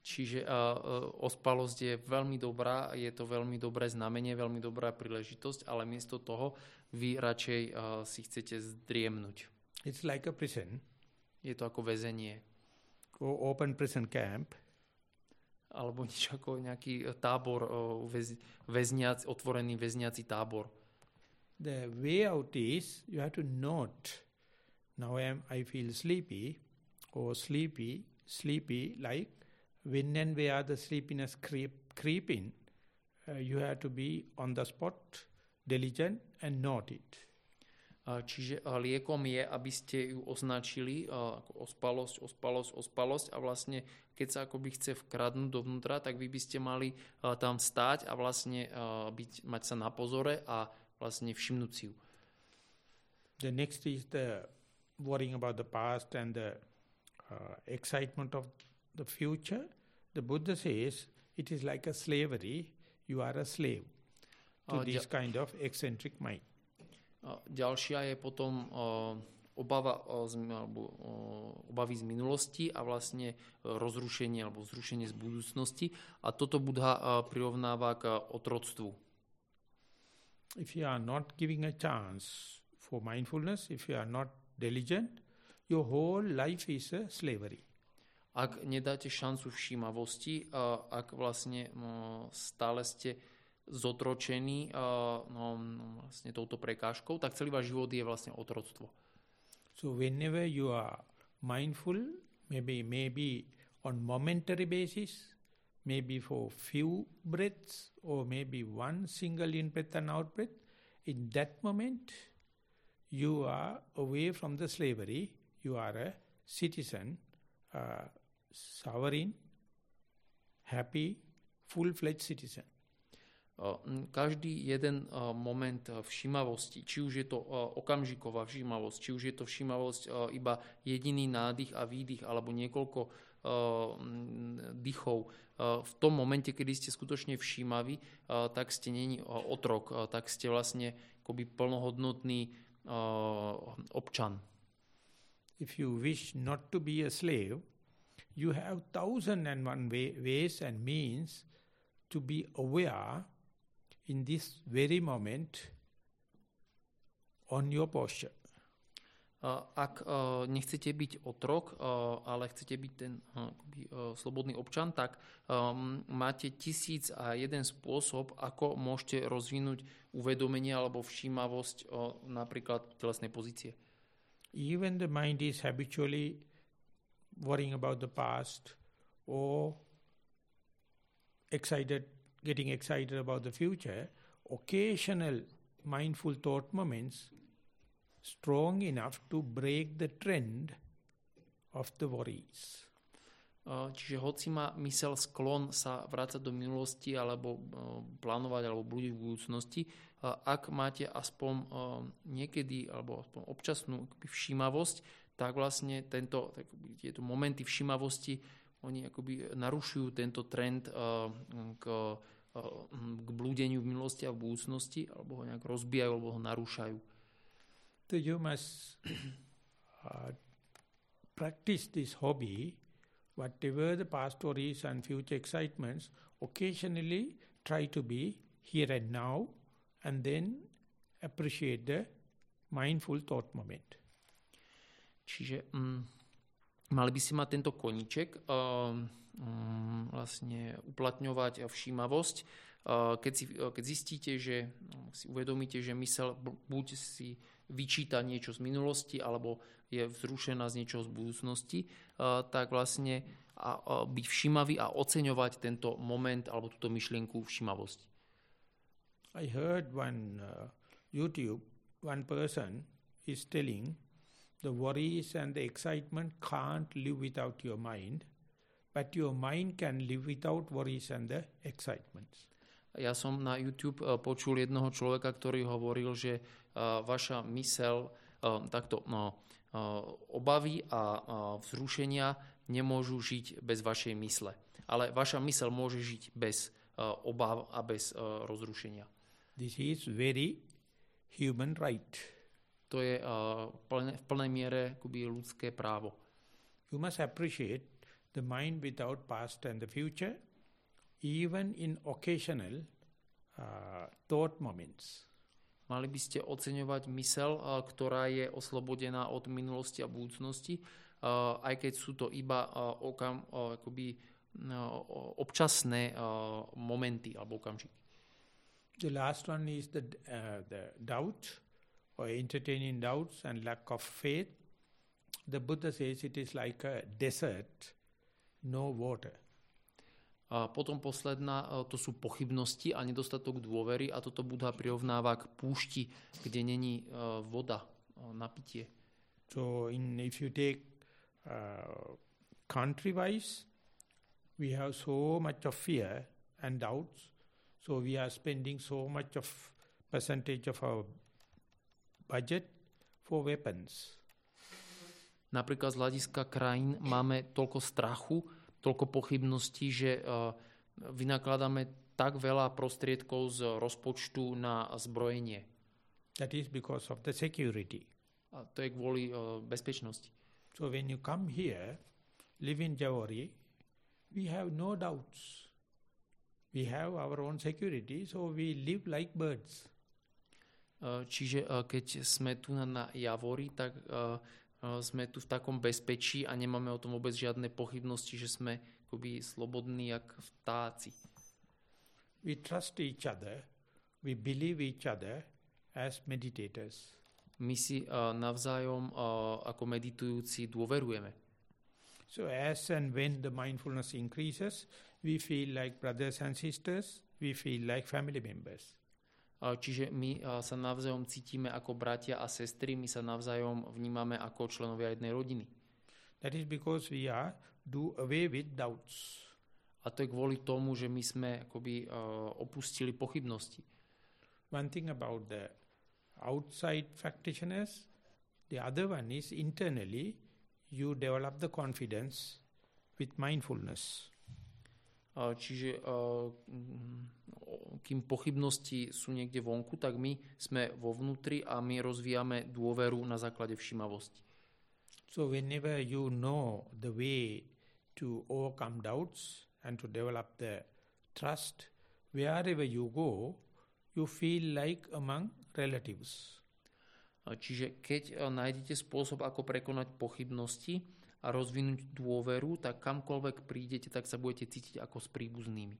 Čiže uh, ospalosť je veľmi dobrá, je to veľmi dobré znamenie, veľmi dobrá príležitosť, ale miesto toho vy radšej uh, si chcete zdriemnúť. It's like a prison. Je to ako väzenie. Open prison camp. Alebo niečo ako nejaký tábor, väz, väzniac, otvorený väzniaci tábor. The way out is you have to note now I, am, I feel sleepy or sleepy, sleepy like when and where the sleepiness creep, creep in, uh, you have to be on the spot, diligent and note it. Čiže liekom je, aby ste ju označili ako ospalosť, ospalosť, ospalosť a vlastne keď sa akoby chce vkradnúť dovnútra, tak vy by ste mali tam stáť a vlastne byť, mať sa na pozore a vlastne všimnúť si ju. The next is the worrying about the past and the uh, excitement of the future, the Buddha says it is like a slavery. You are a slave to a this kind of eccentric mind. A ďalšia je potom uh, obava uh, z, alebo, uh, obavy z minulosti a vlastne rozrušenie alebo zrušenie z budúcnosti. A toto Buddha prirovnáva k otroctvu. If you are not giving a chance for mindfulness, if you are not diligent, your whole life is a slavery ak nedáte šancu všímavosti, ak vlastne no, stále ste zotročení no, no, vlastne touto prekážkou, tak celý váš život je vlastne otroctvo. So whenever you are mindful, maybe, maybe on momentary basis, maybe for few breaths or maybe one single in-breath and out-breath, in that moment you are away from the slavery, you are a citizen, uh, sovereign, happy, full-fledged citizen. Každý jeden moment všímavosti, či už je to okamžiková všímavosť, či už je to všímavosť iba jediný nádych a výdych alebo niekoľko dýchov, v tom momente, kedy ste skutočne všímaví, tak ste není otrok, tak ste vlastne akoby plnohodnotný občan. If you wish not to be a slave, you have thousand and one way, ways and means to be aware in this very moment on your posture. Ak nechcete byť otrok, ale chcete byť ten akoby, slobodný občan, tak um, máte tisíc a jeden spôsob, ako môžete rozvinúť uvedomenie alebo všímavosť napríklad telesnej pozície. Even the mind is habitually worrying about the past or excited, getting excited about the future, occasional mindful thought moments strong enough to break the trend of the worries. Čiže hoci má mysel sklon sa vrácať do minulosti alebo plánovať alebo blúdiť v budúcnosti, ak máte aspoň niekedy alebo aspoň občasnú všímavosť, tak vlastne tento, tak, tieto momenty všímavosti oni akoby narušujú tento trend k, k blúdeniu v minulosti a v budúcnosti alebo ho nejak rozbijajú alebo ho narúšajú. So you must uh, practice this hobby, whatever the past stories and future excitements, occasionally try to be here and now and then appreciate the mindful thought moment. Čiže mm, mali by si mať tento koniček, uh, um, vlastne uplatňovať všímavosť. Uh, keď, si, uh, keď zistíte, že no, si uvedomíte, že mysel buď si vyčíta niečo z minulosti alebo je vzrušená z niečoho z budúcnosti, tak vlastne a, byť všímavý a oceňovať tento moment alebo túto myšlienku všímavosti. I heard one uh, YouTube, one person is telling the worries and the excitement can't live without your mind, but your mind can live without worries and the excitements. Ja som na YouTube uh, počul jednoho človeka, ktorý hovoril, že vaša mysel takto no, obavy a vzrušenia nemôžu žiť bez vašej mysle. Ale vaša mysel môže žiť bez obav a bez rozrušenia. This is very human right. To je v plnej miere akoby ľudské právo. You must appreciate the mind without past and the future, even in occasional uh, thought moments. Mali by ste oceňovať mysel, ktorá je oslobodená od minulosti a budúcnosti, aj keď sú to iba okam, akoby, občasné momenty alebo okamžiky. The last one is the, uh, the doubt or entertaining doubts and lack of faith. The Buddha says it is like a desert, no water. A potom posledná, e, to sú pochybnosti a nedostatok dôvery a toto Buddha prirovnáva k púšti, kde není e, voda e, na pitie. So in, if you take uh, country-wise, we have so much of fear and doubts, so we are spending so much of percentage of our budget for weapons. Napríklad z hľadiska krajín máme toľko strachu, toľko pochybností, že uh, vynakladáme tak veľa prostriedkov z rozpočtu na zbrojenie. That is because of the security. A to je kvôli uh, bezpečnosti. So when you come here, live in Javari, we have no doubts. We have our own security, so we live like birds. Uh, čiže uh, keď sme tu na, Javori, tak uh, sme tu v takom bezpečí a nemáme o tom vôbec žiadne pochybnosti, že sme akoby slobodní jak vtáci. We trust each other, we believe each other as meditators. My si uh, navzájom uh, ako meditujúci dôverujeme. So as and when the mindfulness increases, we feel like brothers and sisters, we feel like family members. Čiže my sa navzájom cítime ako bratia a sestry, my sa navzájom vnímame ako členovia jednej rodiny. That is because we are do away with doubts. A to je kvôli tomu, že my sme akoby uh, opustili pochybnosti. One thing about the outside practitioners, the other one is internally you develop the confidence with mindfulness. Čiže kým pochybnosti sú niekde vonku, tak my sme vo vnútri a my rozvíjame dôveru na základe všímavosti. So whenever you know the way to overcome doubts and to develop the trust, wherever you go, you feel like among relatives. Čiže keď e, nájdete spôsob, ako prekonať pochybnosti a rozvinúť dôveru, tak kamkoľvek prídete, tak sa budete cítiť ako s príbuznými.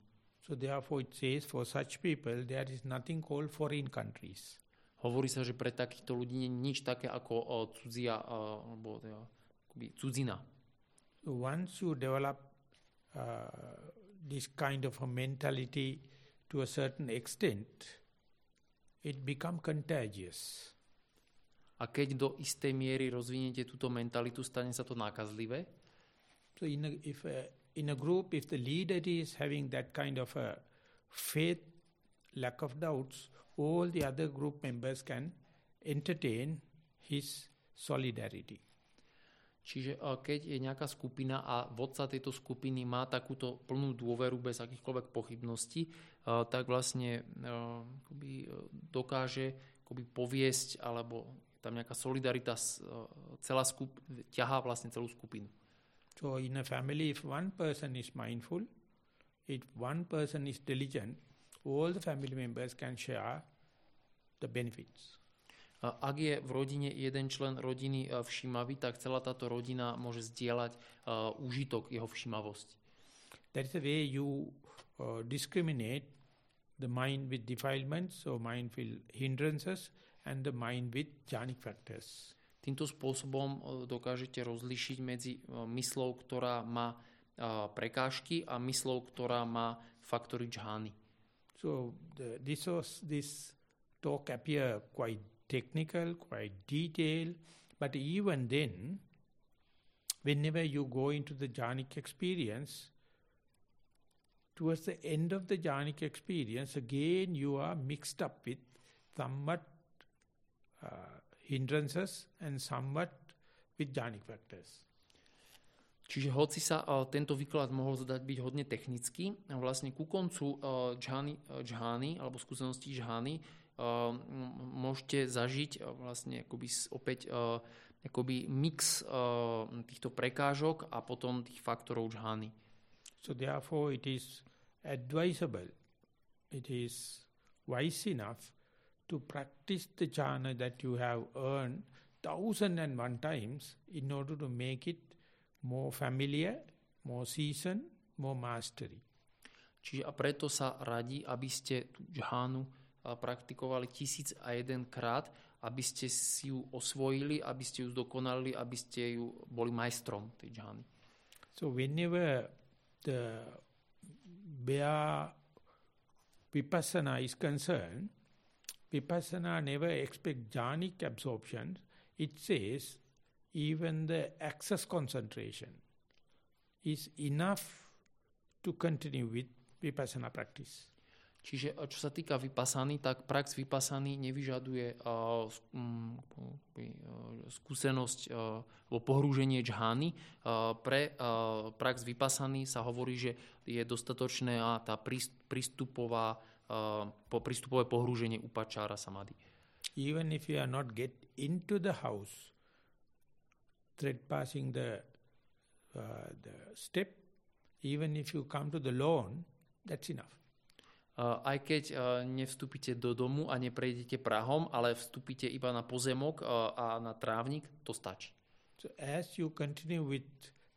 So therefore it says for such people there is nothing called foreign countries. Hovorí sa, že pre takýchto ľudí nie je nič také ako o, cudzia, o, alebo teda, akoby cudzina. So once you develop uh, this kind of a mentality to a certain extent, it become contagious. A keď do istej miery rozviniete túto mentalitu, stane sa to nákazlivé. So in a, if a, in a group, if the leader is having that kind of a faith, lack of doubts, all the other group members can entertain his solidarity. Čiže eh, keď je nejaká skupina a vodca tejto skupiny má takúto plnú dôveru bez akýchkoľvek pochybností, eh, tak vlastne eh, dokáže poviesť alebo tam nejaká solidarita, celá skup, ťahá vlastne celú skupinu. So in a family, if one person is mindful, if one person is diligent, all the family members can share the benefits. Ak je v rodine jeden člen rodiny všímavý, tak celá táto rodina môže zdieľať uh, užitok jeho všímavosti. That is the way you uh, discriminate the mind with defilements or mindful hindrances and the mind with jhanic factors. Týmto spôsobom dokážete rozlišiť medzi myslou, ktorá má prekážky a myslou, ktorá má faktory džhány. So the, this, was, this talk appear quite technical, quite detailed, but even then, whenever you go into the jhanic experience, towards the end of the jhanic experience, again you are mixed up with somewhat uh, hindrances and somewhat with jhanic factors. Čiže hoci sa uh, tento výklad mohol zdať byť hodne technický, vlastne ku koncu uh, džhány, uh, džhány alebo skúsenosti džhány uh, môžete zažiť uh, vlastne akoby opäť uh, akoby mix uh, týchto prekážok a potom tých faktorov džhány. So therefore it is advisable, it is wise enough to practice the jhana that you have earned thousand and one times in order to make it more familiar, more seasoned, more mastery. Čiže a preto sa radí, aby ste tú džhánu eh, praktikovali tisíc a jeden krát, aby ste si ju osvojili, aby ste ju zdokonali, aby ste ju boli majstrom tej džhány. So whenever the bare vipassana is concerned, Vipassana never expect jhanic absorption. It says even the access concentration is enough to continue with vipassana practice. Čiže čo sa týka vypasaný, tak prax vypasaný nevyžaduje uh, um, uh, skúsenosť uh, alebo pohrúženie džhány. Uh, pre prax vypasaný sa hovorí, že je dostatočná tá prístupová uh, po prístupové pohrúženie upačára samadhi. Even if you are not get into the house, passing the, uh, the step, even if you come to the lawn, that's enough. Uh, aj keď uh, nevstúpite do domu a neprejdete prahom, ale vstúpite iba na pozemok uh, a na trávnik, to stačí. So as you continue with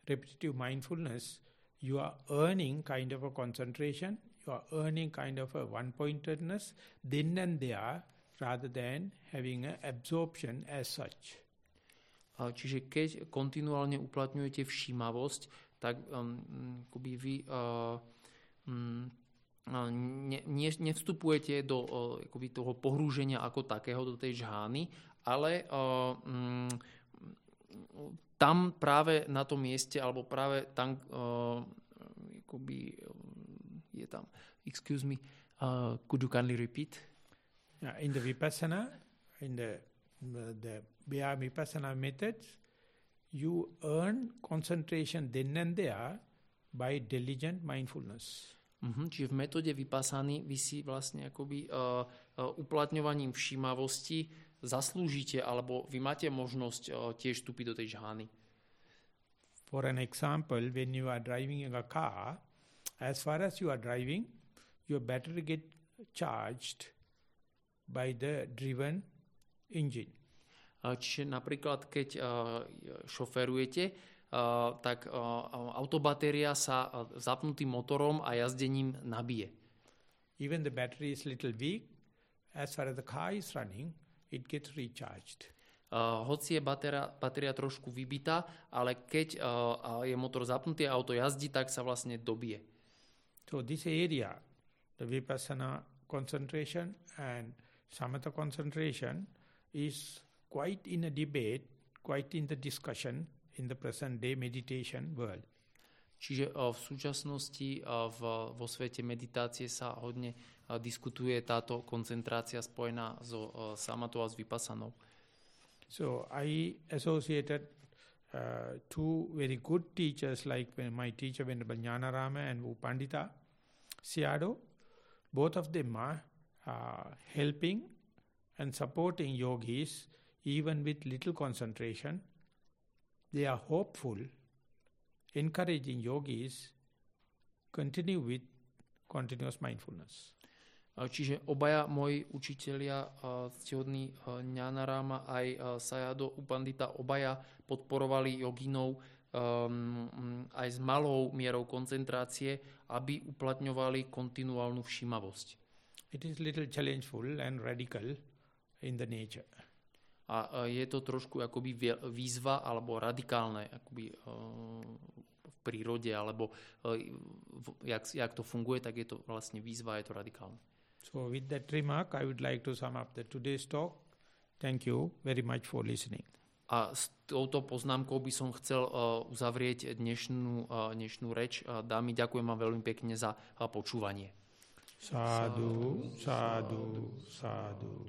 repetitive mindfulness, you are earning kind of a concentration you are earning kind of a one-pointedness then and there rather than having an absorption as such. Čiže keď kontinuálne uplatňujete všímavosť, tak um, vy uh, um, ne, ne, nevstupujete do uh, toho pohrúženia ako takého, do tej žhány, ale uh, um, tam práve na tom mieste, alebo práve tam uh, akoby je tam. Excuse me, uh, could you kindly repeat? Yeah, in the Vipassana, in the, the, the Vipassana methods, you earn concentration then and there by diligent mindfulness. Mm-hmm, čiže v metóde vypasaný vy si vlastne akoby uh, uh, uplatňovaním všímavosti zaslúžite, alebo vy máte možnosť uh, tiež vstúpiť do tej žhány. For an example, when you are driving a car, as far as you are driving, your battery get charged by the driven engine. Čiže napríklad, keď šoferujete, tak autobatéria sa zapnutým motorom a jazdením nabije. Even the battery is little weak, as far as the car is running, it gets recharged. Uh, hoci je batéria, batéria trošku vybitá, ale keď uh, je motor zapnutý a auto jazdí, tak sa vlastne dobije. So this area, the vipassana concentration and samatha concentration is quite in a debate, quite in the discussion in the present day meditation world. Čiže uh, v súčasnosti uh, v, vo svete meditácie sa hodne uh, diskutuje táto koncentrácia spojená so samatou a s vypasanou. So I associated uh, two very good teachers like my teacher Venerable Jnanarama and Upandita Siado. Both of them are uh, helping and supporting yogis even with little concentration. They are hopeful, encouraging yogis continue with continuous mindfulness. Čiže obaja moji učitelia, ctihodný Ráma aj Sayado Upandita, obaja podporovali joginov um, aj s malou mierou koncentrácie, aby uplatňovali kontinuálnu všimavosť. It is little challengeful and radical in the nature. A je to trošku akoby výzva alebo radikálne akoby, uh, v prírode, alebo uh, jak, jak to funguje, tak je to vlastne výzva, je to radikálne. So with that remark, I would like to sum up the today's talk. Thank you very much for listening. A s touto poznámkou by som chcel uh, uzavrieť dnešnú, uh, dnešnú reč. Uh, dámy, ďakujem vám veľmi pekne za počúvanie. Sádu, sádu, sádu.